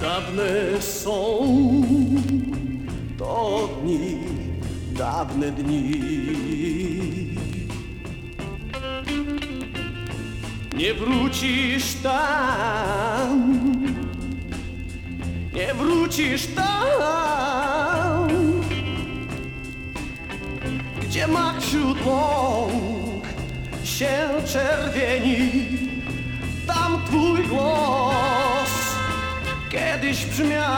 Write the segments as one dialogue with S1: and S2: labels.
S1: Dawne są to dni, dawne dni. Nie wrócisz tam, nie wrócisz tam, gdzie mak wśród łąk się czerwieni. Tam twój głos kiedyś brzmiał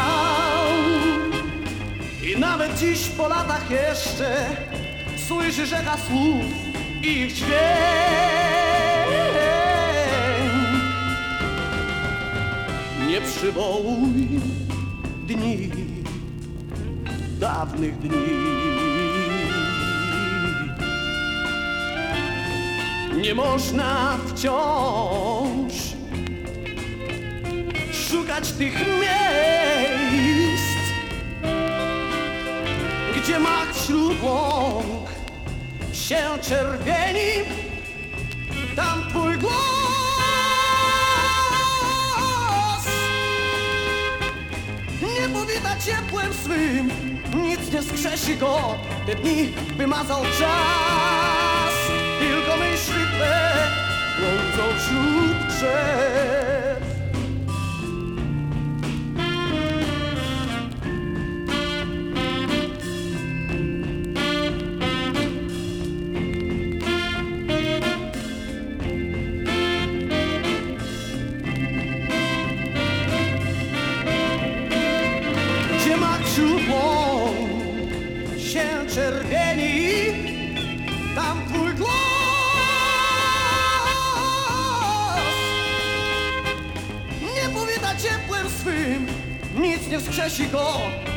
S1: i nawet dziś po latach jeszcze słyszysz echa słów ich dźwięk. Nie przywołuj dni, dawnych dni. Nie można wciąż szukać tych miejsc, gdzie mak wśród łąk się czerwieni, tam twój głos nie powita ciepłem swym, nic nie skrzesi go, te dni wymazał czas, tylko myśli twe błądzą wśród drzew. Czerwieni, tam twój głos. Nie powita ciepłem swym, nic nie skrzesi go,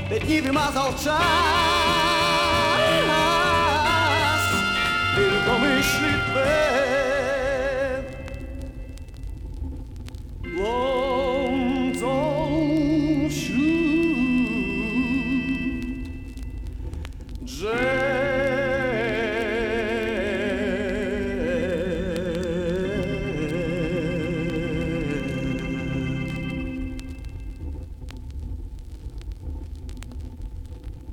S1: te dni wymazał czas, Jay!